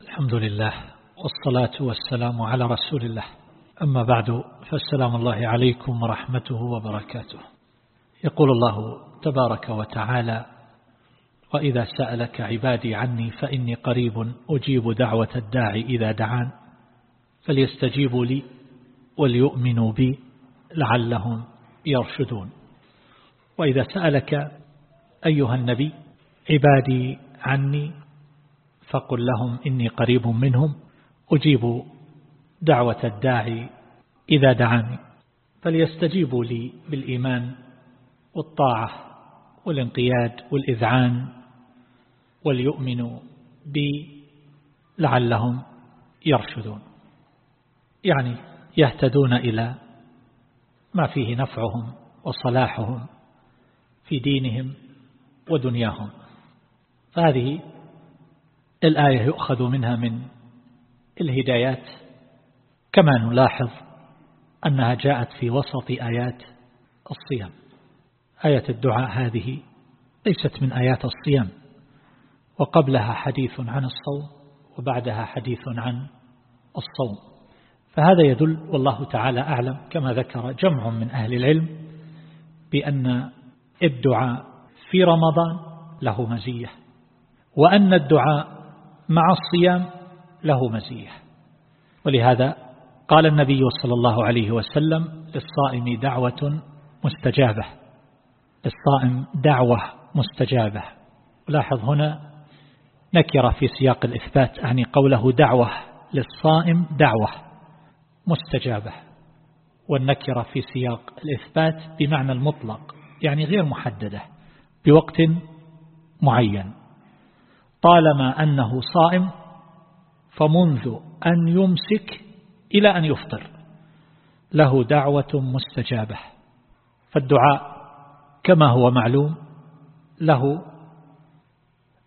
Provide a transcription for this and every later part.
الحمد لله والصلاة والسلام على رسول الله. أما بعد فالسلام الله عليكم ورحمته وبركاته. يقول الله تبارك وتعالى وإذا سألك عبادي عني فإني قريب أجيب دعوة الداعي إذا دعان فليستجيبوا لي وليؤمنوا بي لعلهم يرشدون. وإذا سألك أيها النبي عبادي عني فقل لهم إني قريب منهم أجيب دعوة الداعي إذا دعاني. فليستجيبوا لي بالإيمان والطاعة والانقياد والإذعان وليؤمنوا بي لعلهم يرشدون. يعني يهتدون إلى ما فيه نفعهم وصلاحهم في دينهم ودنياهم. فهذه الآية يؤخذ منها من الهدايات. كما نلاحظ أنها جاءت في وسط آيات الصيام. آية الدعاء هذه ليست من آيات الصيام وقبلها حديث عن الصوم وبعدها حديث عن الصوم. فهذا يدل والله تعالى أعلم كما ذكر جمع من أهل العلم بأن الدعاء في رمضان له مزية وأن الدعاء مع الصيام له مزية ولهذا قال النبي صلى الله عليه وسلم للصائم دعوة مستجابة. للصائم دعوة مستجابة. لاحظ هنا نكر في سياق الإثبات يعني قوله دعوة للصائم دعوة مستجابة. والنكرة في سياق الإثبات بمعنى المطلق يعني غير محددة بوقت معين. طالما أنه صائم فمنذ أن يمسك إلى أن يفطر. له دعوة مستجابة. فالدعاء كما هو معلوم له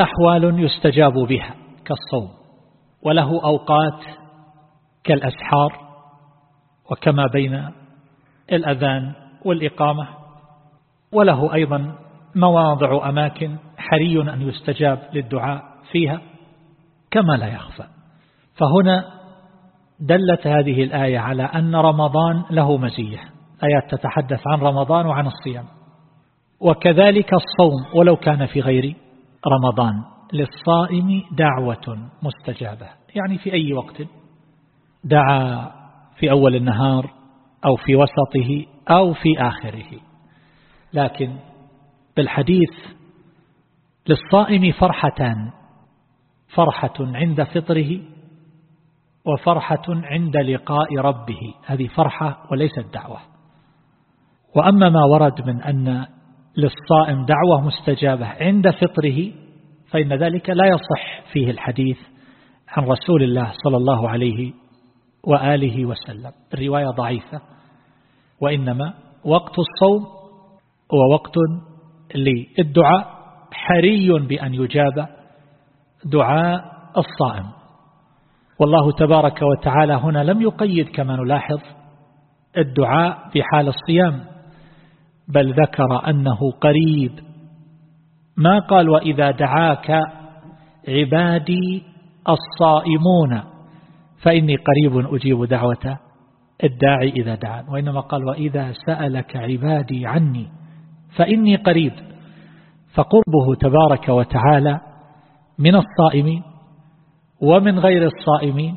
أحوال يستجاب بها كالصوم وله أوقات كالأسحار وكما بين الأذان والإقامة وله أيضا مواضع أماكن حري أن يستجاب للدعاء فيها كما لا يخفى. فهنا دلت هذه الآية على أن رمضان له مزية. آيات تتحدث عن رمضان وعن الصيام. وكذلك الصوم ولو كان في غير رمضان. للصائم دعوة مستجابة. يعني في أي وقت دعا في أول النهار أو في وسطه أو في آخره. لكن بالحديث للصائم فرحتان. فرحة عند فطره وفرحة عند لقاء ربه. هذه فرحة وليست دعوة. وأما ما ورد من أن للصائم دعوة مستجابة عند فطره فإن ذلك لا يصح فيه الحديث عن رسول الله صلى الله عليه وآله وسلم. الرواية ضعيفة. وإنما وقت الصوم هو وقت للدعاء حري بأن يجاب دعاء الصائم. والله تبارك وتعالى هنا لم يقيد كما نلاحظ الدعاء في حال الصيام بل ذكر أنه قريب. ما قال وإذا دعاك عبادي الصائمون؟ فإني قريب أجيب دعوة الداعي إذا دعان. وإنما قال وإذا سألك عبادي عني فإني قريب. فقربه تبارك وتعالى من الصائمين ومن غير الصائمين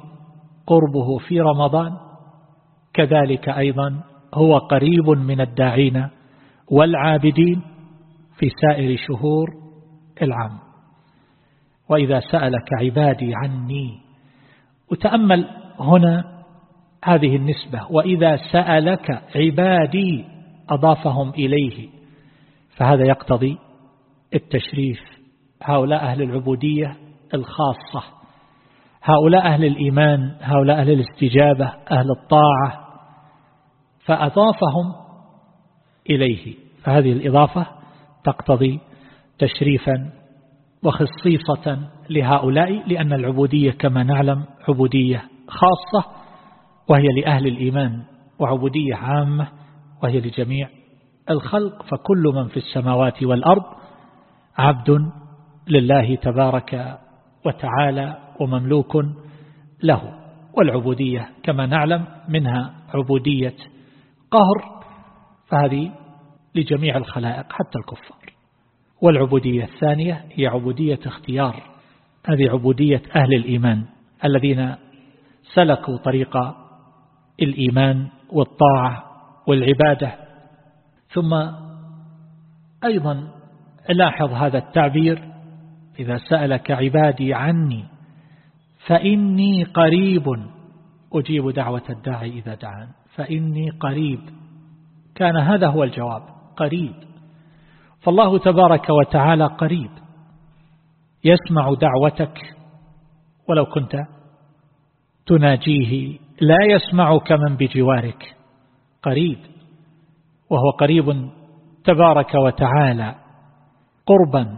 قربه في رمضان. كذلك أيضا هو قريب من الداعين والعابدين في سائر شهور العام. وإذا سألك عبادي عني وتأمل هنا هذه النسبة. وإذا سألك عبادي أضافهم إليه فهذا يقتضي التشريف هؤلاء أهل العبودية الخاصة هؤلاء أهل الإيمان هؤلاء أهل الاستجابة أهل الطاعة فأضافهم إليه. فهذه الإضافة تقتضي تشريفا وخصيصة لهؤلاء لأن العبودية كما نعلم عبودية خاصة وهي لأهل الإيمان وعبودية عامة وهي لجميع الخلق. فكل من في السماوات والأرض عبد لله تبارك وتعالى ومملوك له والعبودية كما نعلم منها عبودية قهر فهذه لجميع الخلائق حتى الكفار. والعبودية الثانية هي عبودية اختيار هذه عبودية أهل الإيمان الذين سلكوا طريق الإيمان والطاعة والعبادة. ثم أيضا لاحظ هذا التعبير إذا سألك عبادي عني فإني قريب. أجيب دعوة الداعي إذا دعان فإني قريب. كان هذا هو الجواب قريب. فالله تبارك وتعالى قريب. يسمع دعوتك ولو كنت تناجيه لا يسمعك من بجوارك. قريب. وهو قريب تبارك وتعالى. قربا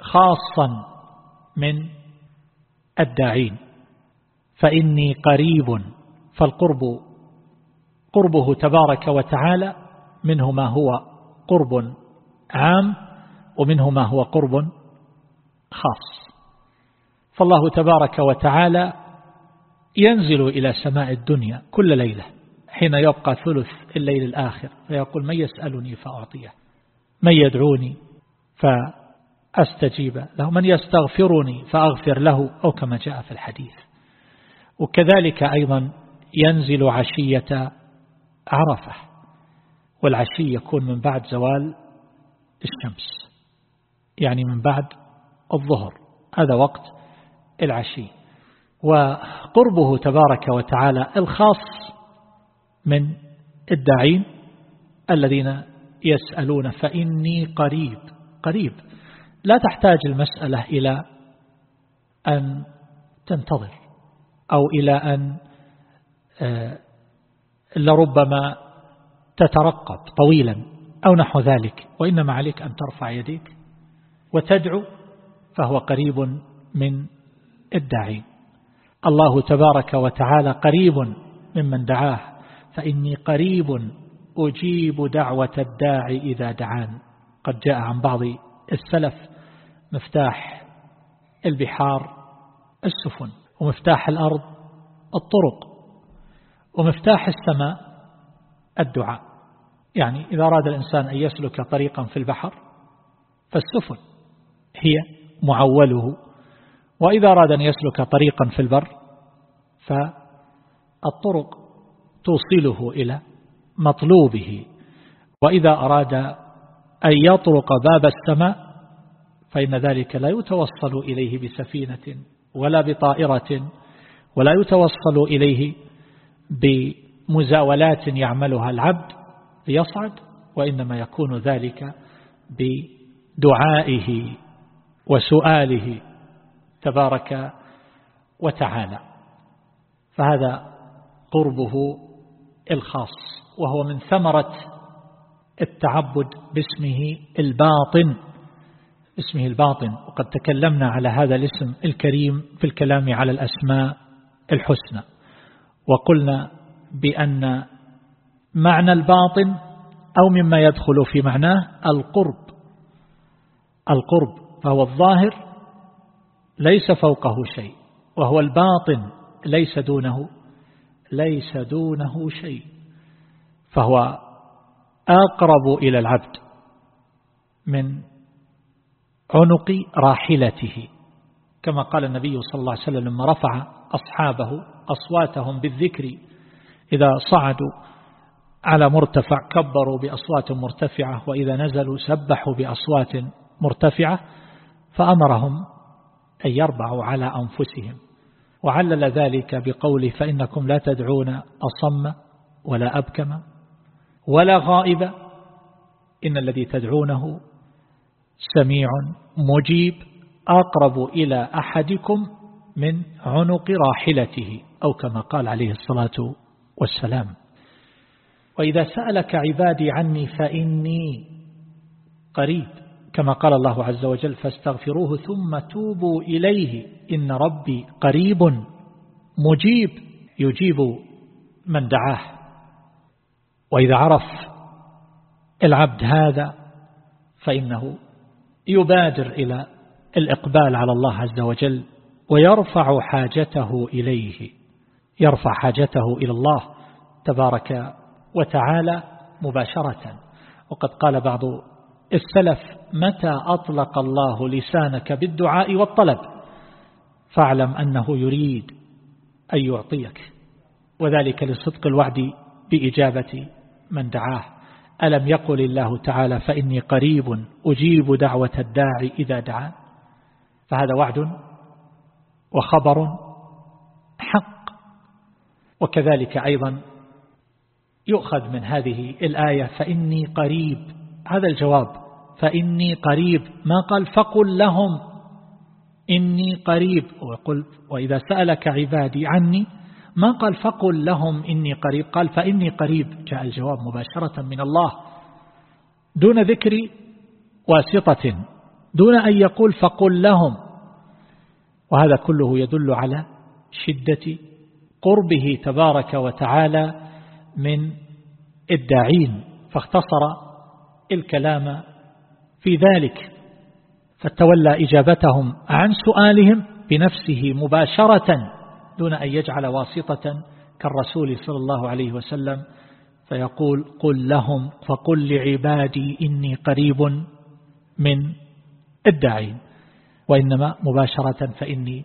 خاصا من الداعين. فإني قريب فالقرب قربه تبارك وتعالى منه ما هو قرب عام ومنه ما هو قرب خاص. فالله تبارك وتعالى ينزل إلى سماء الدنيا كل ليلة حين يبقى ثلث الليل الآخر فيقول من يسألني فأعطيه من يدعوني فأستجيب له. من يستغفرني فأغفر له أو كما جاء في الحديث. وكذلك أيضا ينزل عشية عرفة والعشي يكون من بعد زوال الشمس يعني من بعد الظهر. هذا وقت العشي. وقربه تبارك وتعالى الخاص من الداعين الذين يسألون فإني قريب. قريب. لا تحتاج المسألة إلى أن تنتظر أو إلى أن آه، لربما تترقب طويلا أو نحو ذلك وإنما عليك أن ترفع يديك وتدعو فهو قريب من الداعي. الله تبارك وتعالى قريب ممن دعاه فإني قريب أجيب دعوة الداعي إذا دعان. قد جاء عن بعض السلف مفتاح البحار السفن ومفتاح الأرض الطرق ومفتاح السماء الدعاء. يعني إذا أراد الإنسان أن يسلك طريقا في البحر فالسفن هي معوله. وإذا أراد أن يسلك طريقا في البر فالطرق توصله إلى مطلوبه. وإذا أراد أن يطرق باب السماء فإن ذلك لا يتوصل إليه بسفينة ولا بطائرة ولا يتوصل إليه بمزاولات يعملها العبد ليصعد وإنما يكون ذلك بدعائه وسؤاله تبارك وتعالى. فهذا قربه الخاص وهو من ثمرة التعبد باسمه الباطن. اسمه الباطن. وقد تكلمنا على هذا الاسم الكريم في الكلام على الأسماء الحسنى. وقلنا بأن معنى الباطن أو مما يدخل في معناه القرب. القرب فهو الظاهر ليس فوقه شيء وهو الباطن ليس دونه ليس دونه شيء. فهو أقرب إلى العبد من عنق راحلته. كما قال النبي صلى الله عليه وسلم لما رفع أصحابه أصواتهم بالذكر إذا صعدوا على مرتفع كبروا بأصوات مرتفعة وإذا نزلوا سبحوا بأصوات مرتفعة فأمرهم أن يربعوا على أنفسهم. وعلل ذلك بقوله فإنكم لا تدعون أصم ولا أبكم. ولا غائب. إن الذي تدعونه سميع مجيب أقرب إلى أحدكم من عنق راحلته أو كما قال عليه الصلاة والسلام. وإذا سألك عبادي عني فإني قريب كما قال الله عز وجل فاستغفروه ثم توبوا إليه إن ربي قريب مجيب. يجيب من دعاه. وإذا عرف العبد هذا فإنه يبادر إلى الإقبال على الله عز وجل ويرفع حاجته إليه يرفع حاجته إلى الله تبارك وتعالى مباشرة. وقد قال بعض السلف متى أطلق الله لسانك بالدعاء والطلب؟ فاعلم أنه يريد أن يعطيك. وذلك لصدق الوعد بإجابة من دعاه. ألم يقل الله تعالى فإني قريب أجيب دعوة الداعي إذا دعا فهذا وعد وخبر حق. وكذلك أيضا يؤخذ من هذه الآية فإني قريب. هذا الجواب فإني قريب. ما قال فقل لهم إني قريب. وقل وإذا سألك عبادي عني ما قال فقل لهم إني قريب؟ قال فإني قريب. جاء الجواب مباشرة من الله. دون ذكر واسطة. دون أن يقول فقل لهم. وهذا كله يدل على شدة قربه تبارك وتعالى من الداعين. فاختصر الكلام في ذلك. فتولى إجابتهم عن سؤالهم بنفسه مباشرة. دون أن يجعل واسطة كالرسول صلى الله عليه وسلم فيقول قل لهم فقل لعبادي إني قريب من الداعين وإنما مباشرة فإني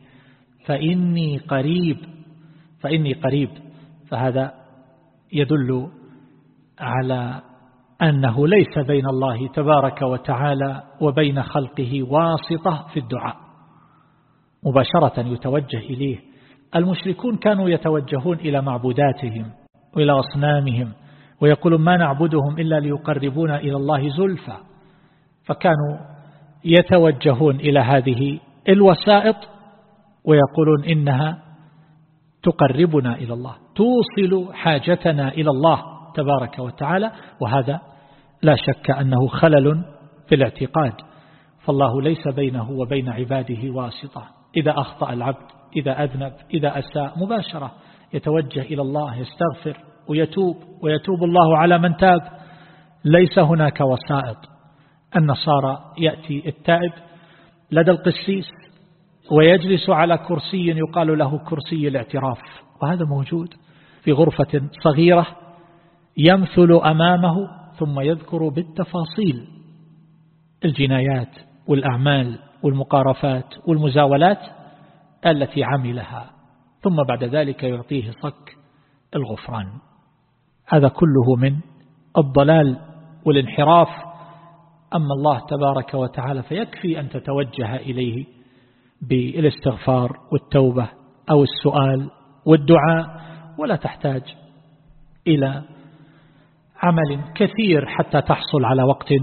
فإني قريب فإني قريب فهذا يدل على أنه ليس بين الله تبارك وتعالى وبين خلقه واسطة في الدعاء مباشرة يتوجه إليه المشركون كانوا يتوجهون إلى معبوداتهم وإلى أصنامهم ويقولون ما نعبدهم إلا ليقربونا إلى الله زلفى. فكانوا يتوجهون إلى هذه الوسائط ويقولون إنها تقربنا إلى الله توصل حاجتنا إلى الله تبارك وتعالى وهذا لا شك أنه خلل في الاعتقاد. فالله ليس بينه وبين عباده واسطة. إذا أخطأ العبد إذا أذنب إذا أساء مباشرة يتوجه إلى الله يستغفر ويتوب ويتوب الله على من تاب. ليس هناك وسائط. النصارى يأتي التائب لدى القسيس ويجلس على كرسي يقال له كرسي الاعتراف. وهذا موجود في غرفة صغيرة يمثل أمامه ثم يذكر بالتفاصيل الجنايات والأعمال والمقارفات والمزاولات. التي عملها ثم بعد ذلك يعطيه صك الغفران. هذا كله من الضلال والانحراف. أما الله تبارك وتعالى فيكفي أن تتوجه إليه بالاستغفار والتوبة أو السؤال والدعاء ولا تحتاج إلى عمل كثير حتى تحصل على وقت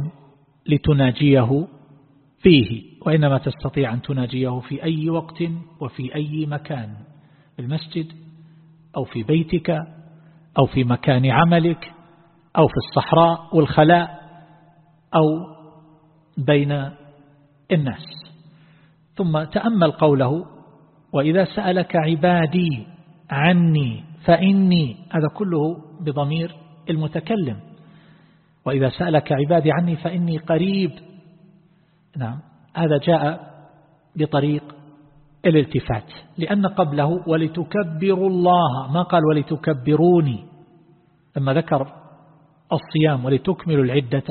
لتناجيه فيه وإنما تستطيع أن تناجيه في أي وقت وفي أي مكان في المسجد أو في بيتك أو في مكان عملك أو في الصحراء والخلاء أو بين الناس. ثم تأمل قوله وإذا سألك عبادي عني فإني هذا كله بضمير المتكلم. وإذا سألك عبادي عني فإني قريب نعم. هذا جاء بطريق الالتفات لأن قبله ولتكبروا الله. ما قال ولتكبروني؟ لما ذكر الصيام ولتكملوا العدة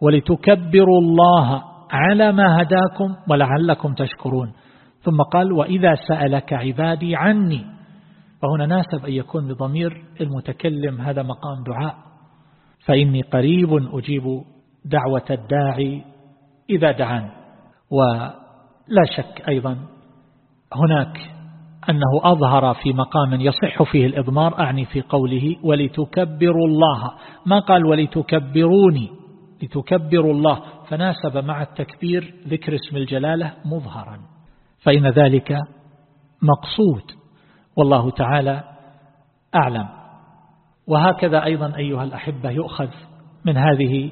ولتكبروا الله على ما هداكم ولعلكم تشكرون. ثم قال وإذا سألك عبادي عني. فهنا ناسب أن يكون بضمير المتكلم هذا مقام دعاء. فإني قريب أجيب دعوة الداعي إذا دعان. ولا شك أيضا هناك أنه أظهر في مقام يصح فيه الإضمار أعني في قوله ولتكبروا الله. ما قال ولتكبروني؟ لتكبروا الله. فناسب مع التكبير ذكر اسم الجلالة مظهرا. فإن ذلك مقصود. والله تعالى أعلم. وهكذا أيضا أيها الأحبة يؤخذ من هذه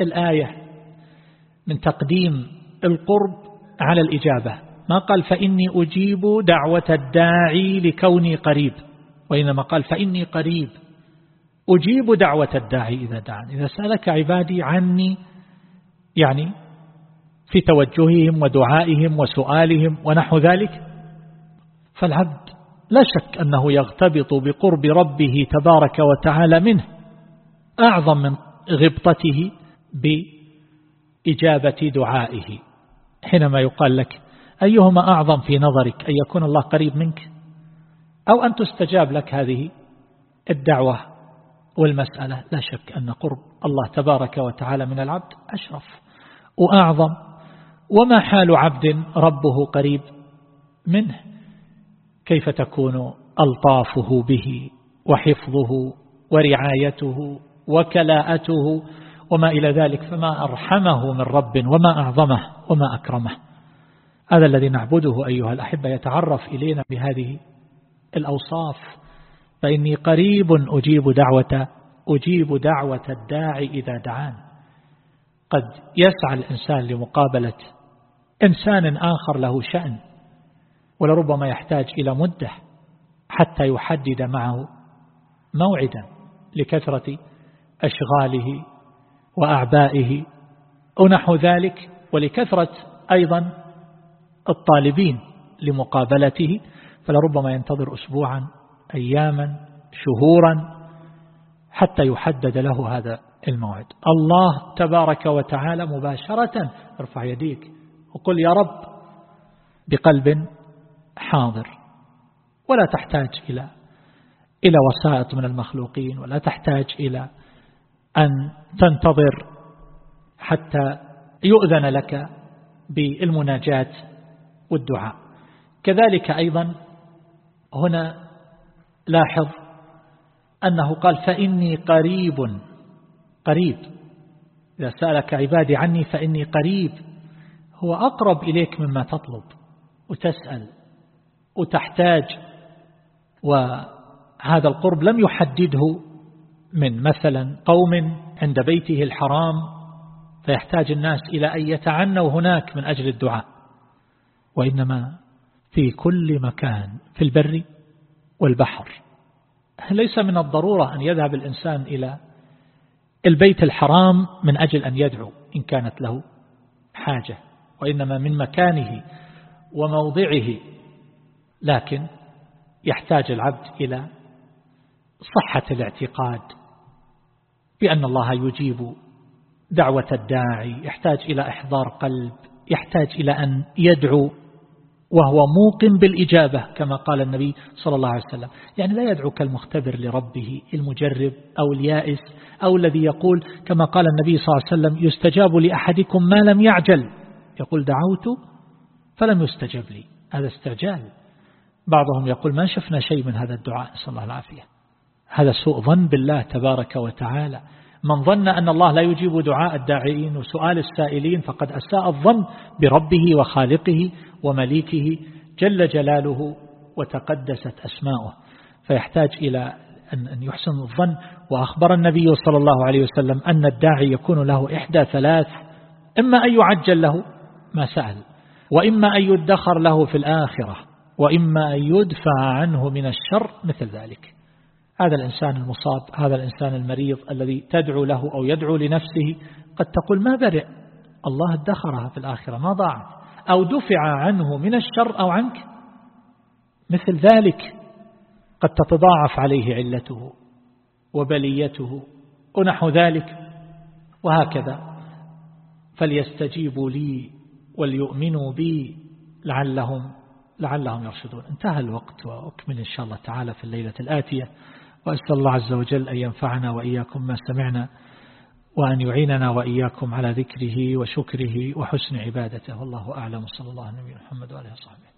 الآية. من تقديم القرب على الإجابة. ما قال فإني أجيب دعوة الداعي لكوني قريب وإنما قال فإني قريب. أجيب دعوة الداعي إذا دعاني. إذا سألك عبادي عني يعني في توجههم ودعائهم وسؤالهم ونحو ذلك فالعبد لا شك أنه يغتبط بقرب ربه تبارك وتعالى منه أعظم من غبطته بإجابة دعائه. حينما يقال لك أيهما أعظم في نظرك أن يكون الله قريب منك؟ أو أن تستجاب لك هذه الدعوة والمسألة لا شك أن قرب الله تبارك وتعالى من العبد أشرف وأعظم. وما حال عبد ربه قريب منه؟ كيف تكون ألطافه به وحفظه ورعايته وكلاءته وما إلى ذلك فما أرحمه من رب وما أعظمه وما أكرمه. هذا الذي نعبده أيها الأحبة يتعرف إلينا بهذه الأوصاف. فإني قريب أجيب دعوة أجيب دعوة الداعي إذا دعان. قد يسعى الإنسان لمقابلة إنسان آخر له شأن ولربما يحتاج إلى مدة حتى يحدد معه موعدا لكثرة أشغاله وأعبائه. أو نحو ذلك ولكثرة أيضا الطالبين لمقابلته. فلربما ينتظر أسبوعا أياما شهورا حتى يحدد له هذا الموعد. الله تبارك وتعالى مباشرة ارفع يديك وقل يا رب بقلب حاضر. ولا تحتاج إلى إلى وسائط من المخلوقين ولا تحتاج إلى أن تنتظر حتى يؤذن لك بالمناجاة والدعاء. كذلك أيضا هنا لاحظ أنه قال فإني قريب قريب. إذا سألك عبادي عني فإني قريب هو أقرب إليك مما تطلب وتسأل وتحتاج. وهذا القرب لم يحدده من مثلا قوم عند بيته الحرام فيحتاج الناس إلى أن يتعنوا هناك من أجل الدعاء. وإنما في كل مكان في البر والبحر. ليس من الضرورة أن يذهب الإنسان إلى البيت الحرام من أجل أن يدعو إن كانت له حاجة. وإنما من مكانه وموضعه. لكن يحتاج العبد إلى صحة الاعتقاد بأن الله يجيب دعوة الداعي يحتاج إلى إحضار قلب يحتاج إلى أن يدعو وهو موقن بالإجابة كما قال النبي صلى الله عليه وسلم. يعني لا يدعو كالمختبر لربه المجرب أو اليائس أو الذي يقول كما قال النبي صلى الله عليه وسلم يستجاب لأحدكم ما لم يعجل. يقول دعوت فلم يستجب لي. هذا استعجال. بعضهم يقول ما شفنا شيء من هذا الدعاء نسأل الله العافية. هذا سوء ظن بالله تبارك وتعالى. من ظن أن الله لا يجيب دعاء الداعين وسؤال السائلين فقد أساء الظن بربه وخالقه ومليكه جل جلاله وتقدست أسماؤه. فيحتاج إلى أن يحسن الظن. وأخبر النبي صلى الله عليه وسلم أن الداعي يكون له إحدى ثلاث إما أن يعجل له ما سأل وإما أن يدخر له في الآخرة وإما أن يدفع عنه من الشر مثل ذلك. هذا الإنسان المصاب هذا الإنسان المريض الذي تدعو له أو يدعو لنفسه قد تقول ما برئ؟ الله ادخرها في الآخرة ما ضاعت. أو دفع عنه من الشر أو عنك؟ مثل ذلك قد تتضاعف عليه علته وبليته ونحو ذلك وهكذا. فليستجيبوا لي وليؤمنوا بي لعلهم لعلهم يرشدون. انتهى الوقت وأكمل إن شاء الله تعالى في الليلة الآتية. وأسأل الله عز وجل أن ينفعنا وإياكم ما سمعنا وأن يعيننا وإياكم على ذكره وشكره وحسن عبادته. والله أعلم. صلى الله عليه محمد وآله وصحبه.